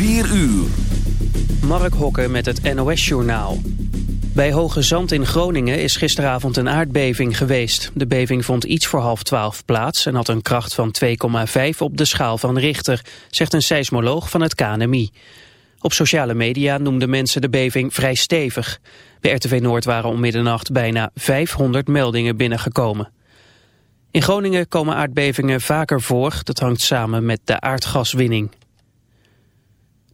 4 uur. Mark Hokken met het NOS-journaal. Bij Hoge Zand in Groningen is gisteravond een aardbeving geweest. De beving vond iets voor half twaalf plaats en had een kracht van 2,5 op de schaal van Richter, zegt een seismoloog van het KNMI. Op sociale media noemden mensen de beving vrij stevig. Bij RTV Noord waren om middernacht bijna 500 meldingen binnengekomen. In Groningen komen aardbevingen vaker voor. Dat hangt samen met de aardgaswinning.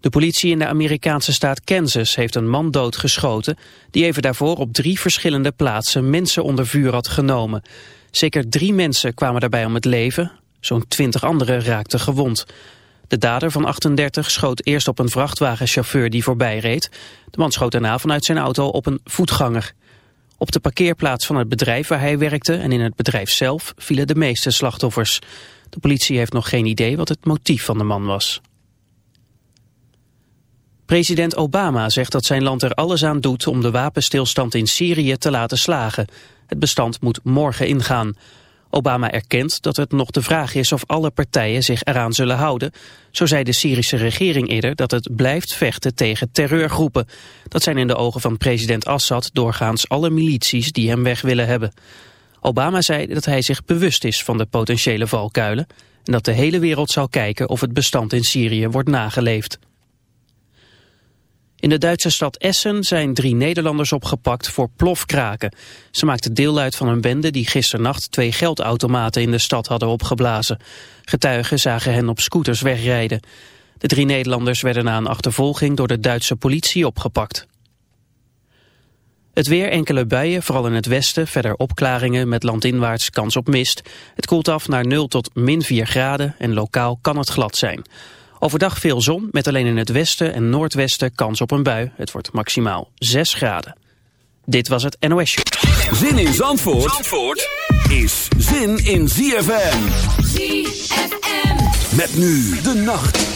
De politie in de Amerikaanse staat Kansas heeft een man doodgeschoten... die even daarvoor op drie verschillende plaatsen mensen onder vuur had genomen. Zeker drie mensen kwamen daarbij om het leven. Zo'n twintig anderen raakten gewond. De dader van 38 schoot eerst op een vrachtwagenchauffeur die voorbij reed. De man schoot daarna vanuit zijn auto op een voetganger. Op de parkeerplaats van het bedrijf waar hij werkte en in het bedrijf zelf vielen de meeste slachtoffers. De politie heeft nog geen idee wat het motief van de man was. President Obama zegt dat zijn land er alles aan doet om de wapenstilstand in Syrië te laten slagen. Het bestand moet morgen ingaan. Obama erkent dat het nog de vraag is of alle partijen zich eraan zullen houden. Zo zei de Syrische regering eerder dat het blijft vechten tegen terreurgroepen. Dat zijn in de ogen van president Assad doorgaans alle milities die hem weg willen hebben. Obama zei dat hij zich bewust is van de potentiële valkuilen... en dat de hele wereld zal kijken of het bestand in Syrië wordt nageleefd. In de Duitse stad Essen zijn drie Nederlanders opgepakt voor plofkraken. Ze maakten deel uit van een bende die gisternacht twee geldautomaten in de stad hadden opgeblazen. Getuigen zagen hen op scooters wegrijden. De drie Nederlanders werden na een achtervolging door de Duitse politie opgepakt. Het weer enkele buien, vooral in het westen, verder opklaringen met landinwaarts kans op mist. Het koelt af naar 0 tot min 4 graden en lokaal kan het glad zijn. Overdag veel zon, met alleen in het westen en noordwesten kans op een bui. Het wordt maximaal 6 graden. Dit was het NOS Show. Zin in Zandvoort, Zandvoort is zin in ZFM. ZFM. Met nu de nacht.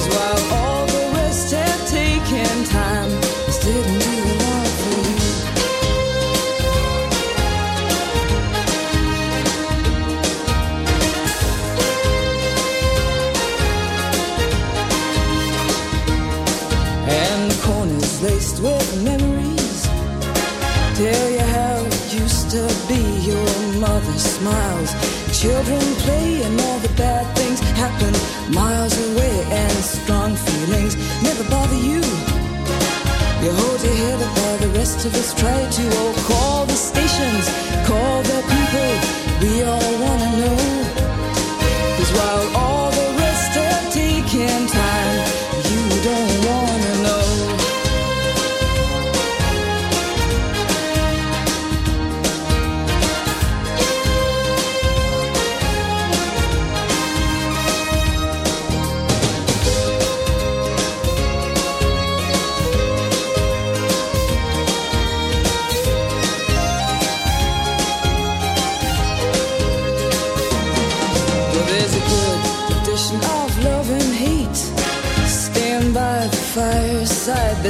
Children play and waiting. And the corners laced with memories tell you how it used to be. Your mother's smiles, children playing, all the bad things happen Miles away and strong feelings Never bother you. You hold your head up while the rest of us try to Oh, call the stations, call the people We all wanna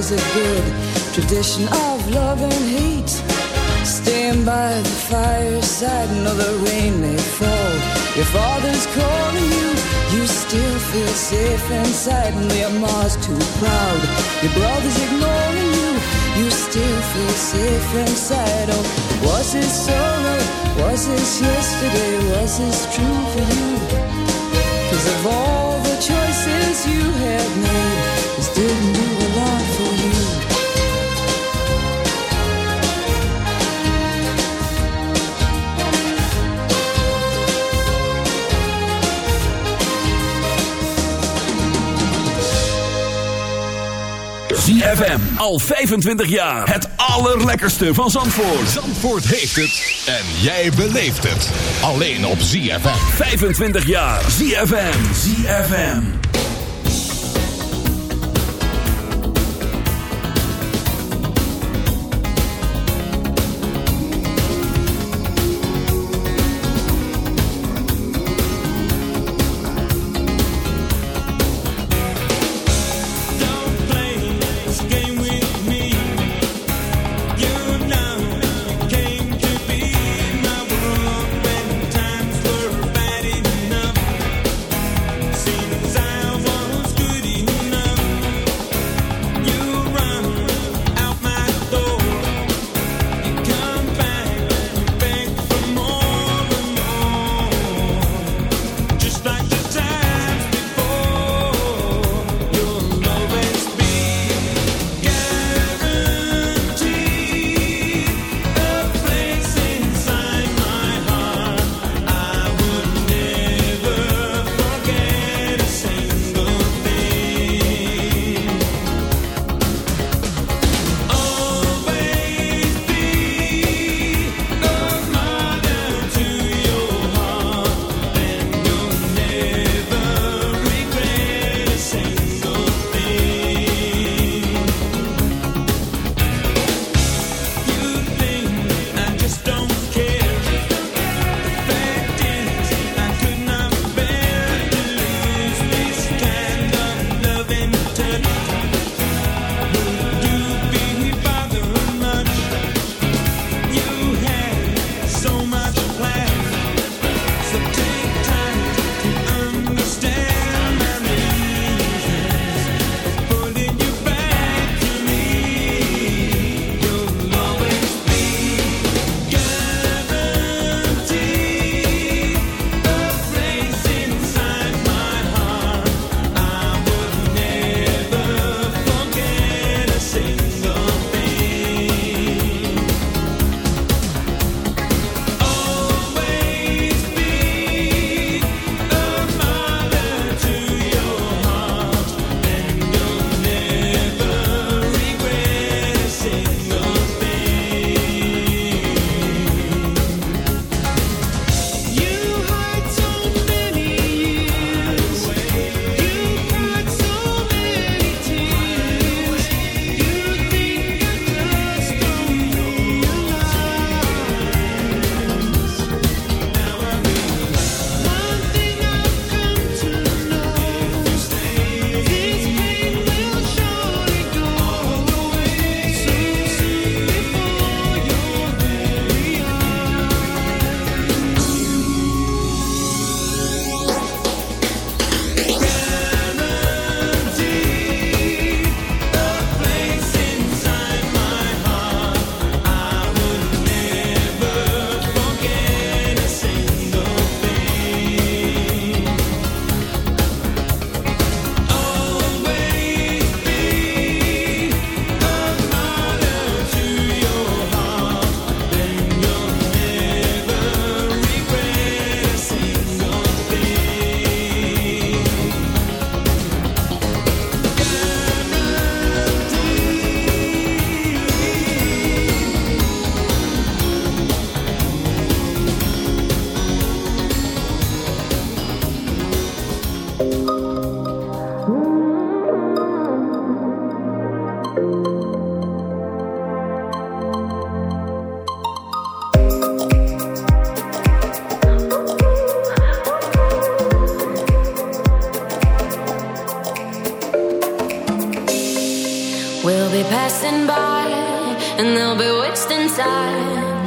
There's a good tradition of love and hate. Stand by the fireside. No, the rain may fall. Your father's calling you. You still feel safe inside. And your mom's too proud. Your brother's ignoring you. You still feel safe inside. Oh, was it solo? Was this yesterday? Was this true for you? Choices you have made, this didn't do a lot for you. ZFM. Al 25 jaar. Het allerlekkerste van Zandvoort. Zandvoort heeft het en jij beleeft het. Alleen op ZFM. 25 jaar. ZFM. ZFM.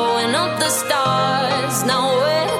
blowing up the stars. Now we're.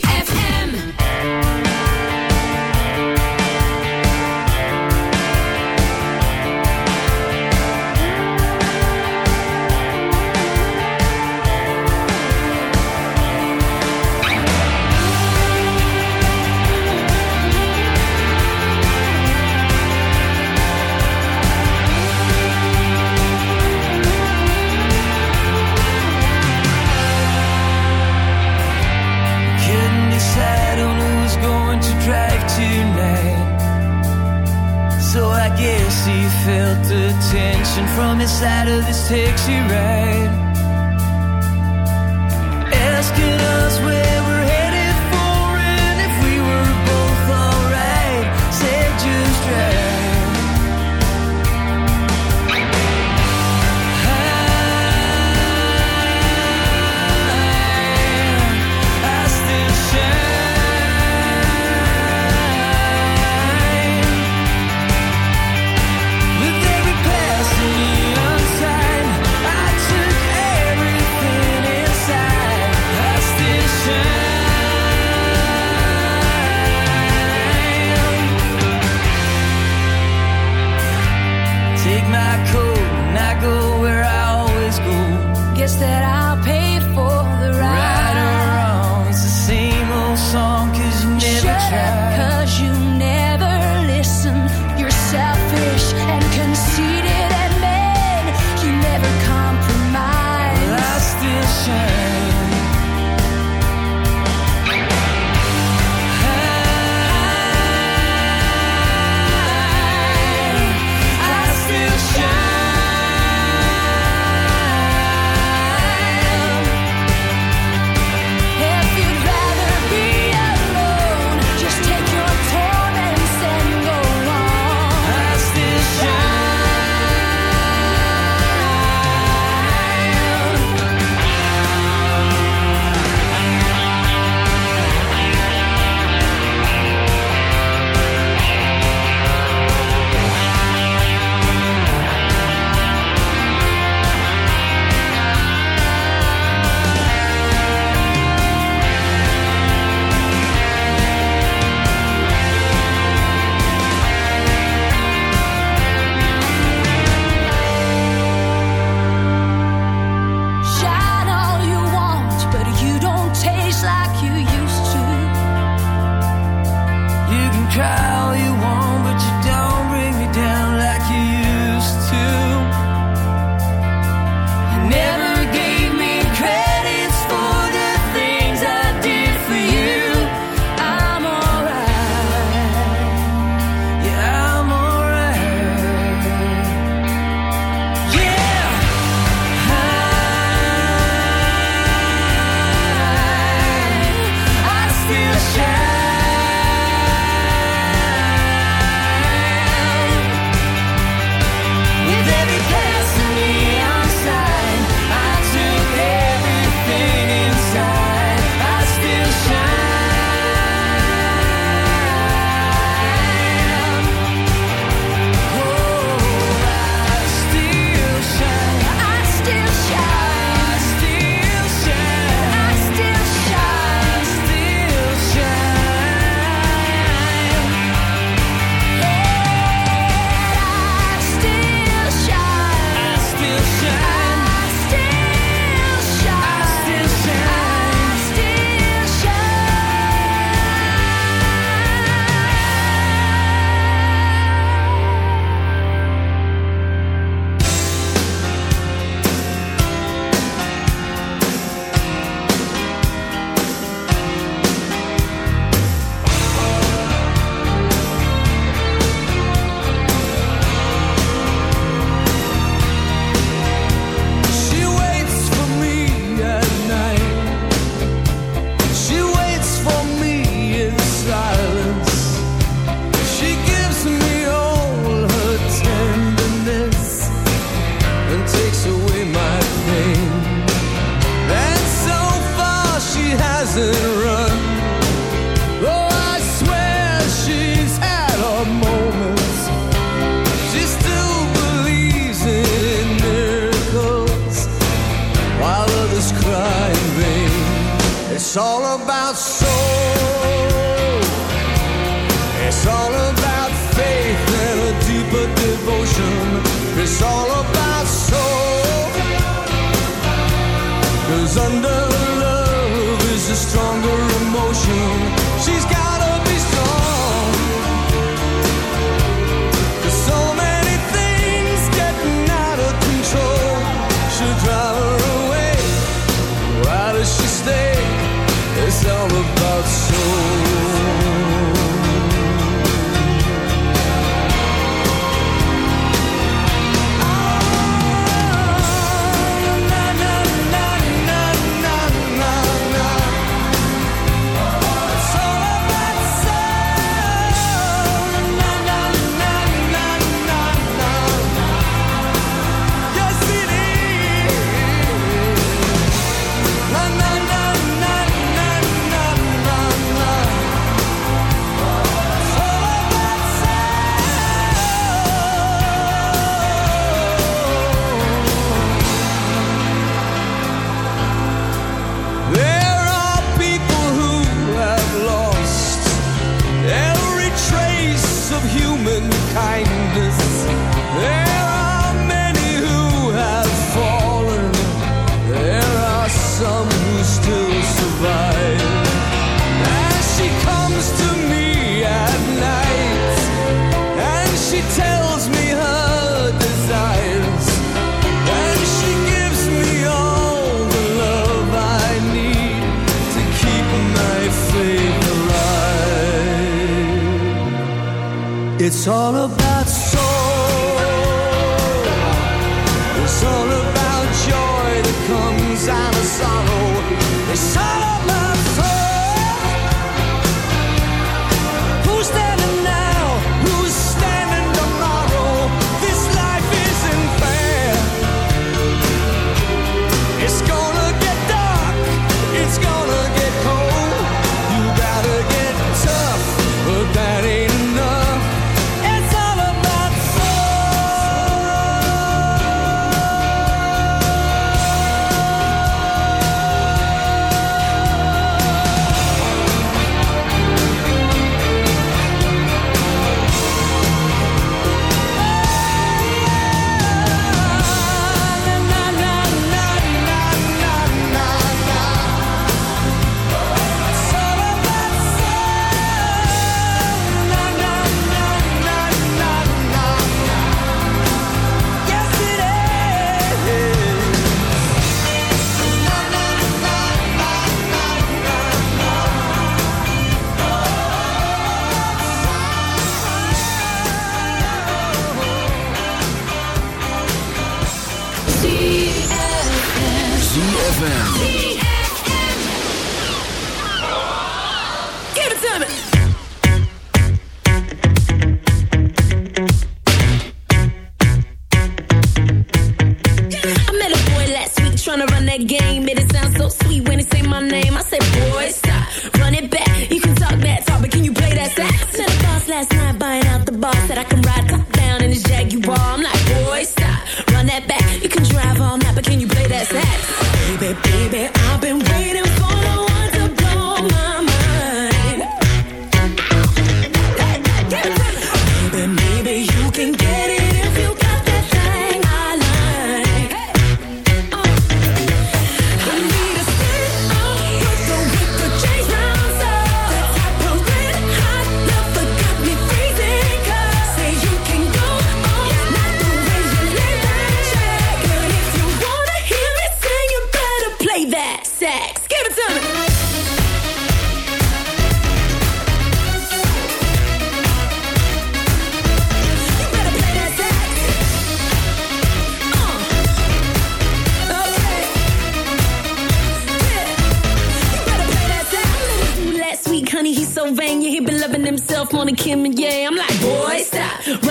she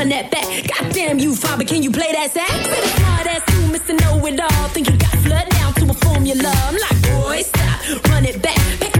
run that back. Goddamn you, father, can you play that sax? Smart ass you, Mr. Know It All. Think you got flood down to a formula. I'm like, boy, stop, run it back. Pick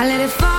I let it fall.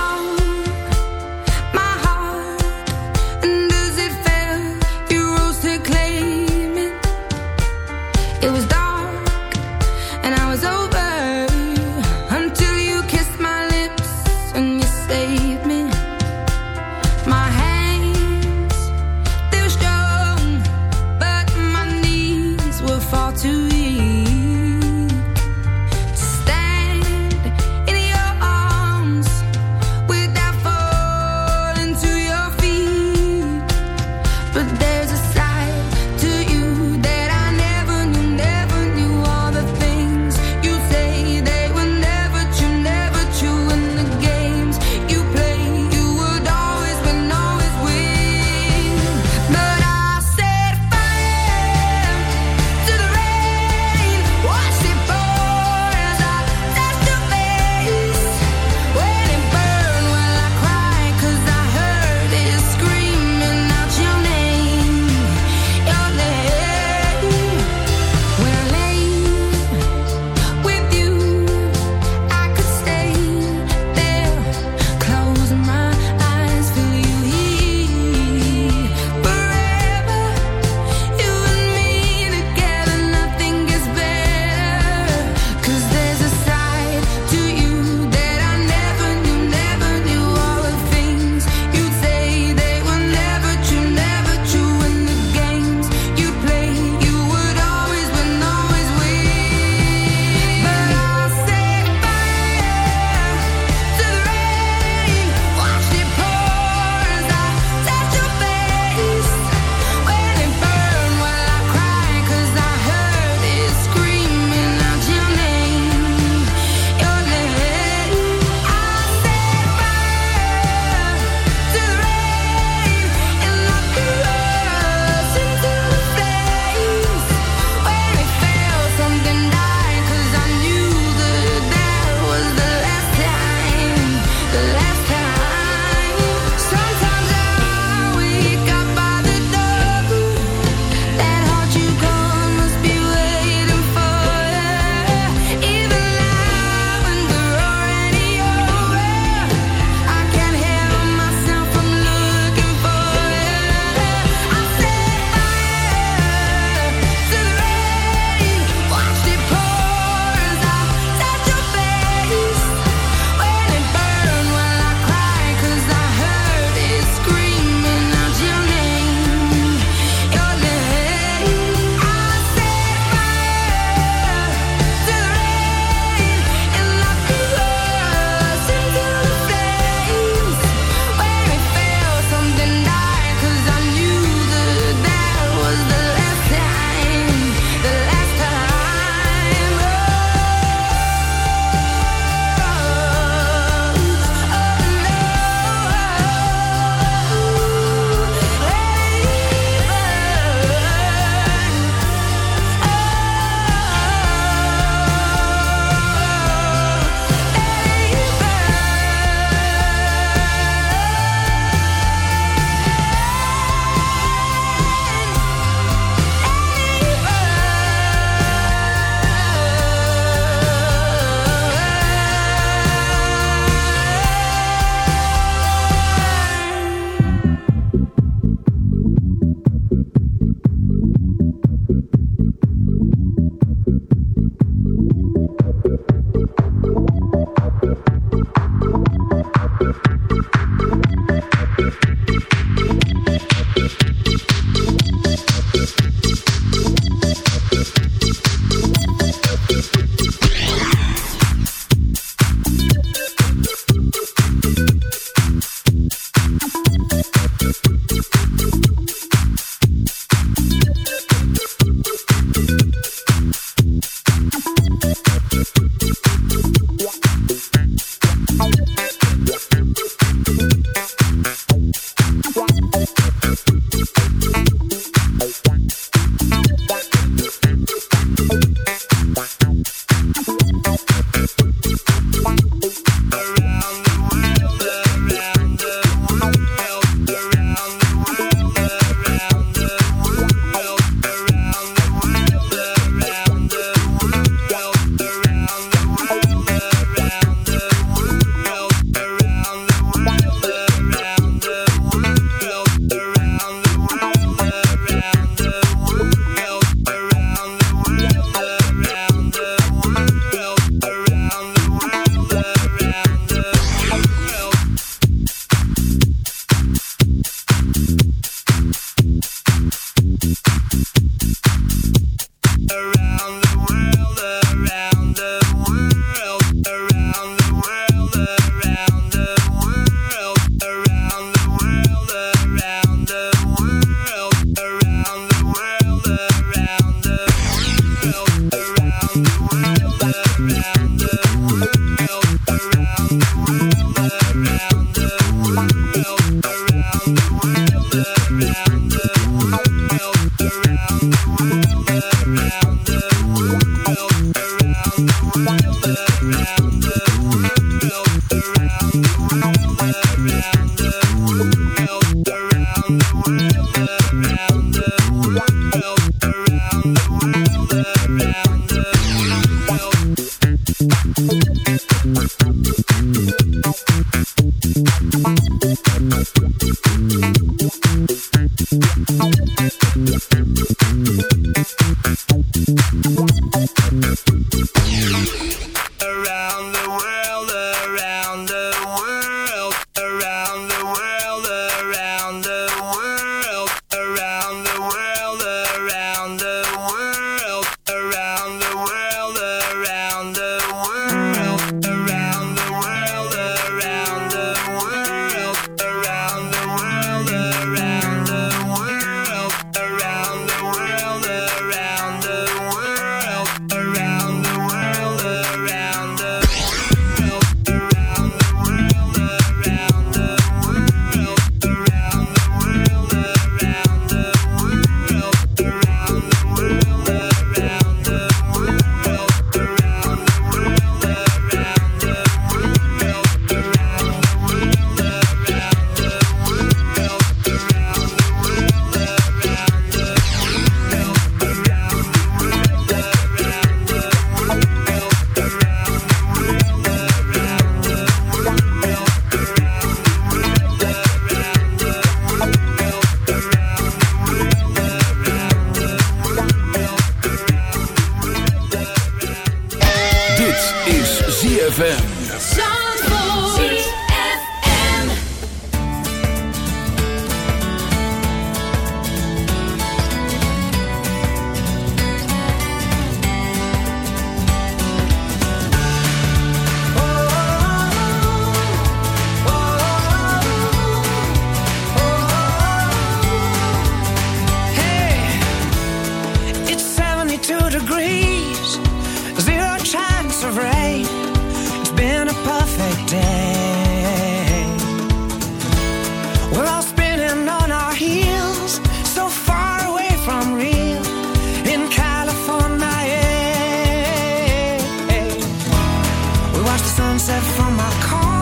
watch the sunset from my car.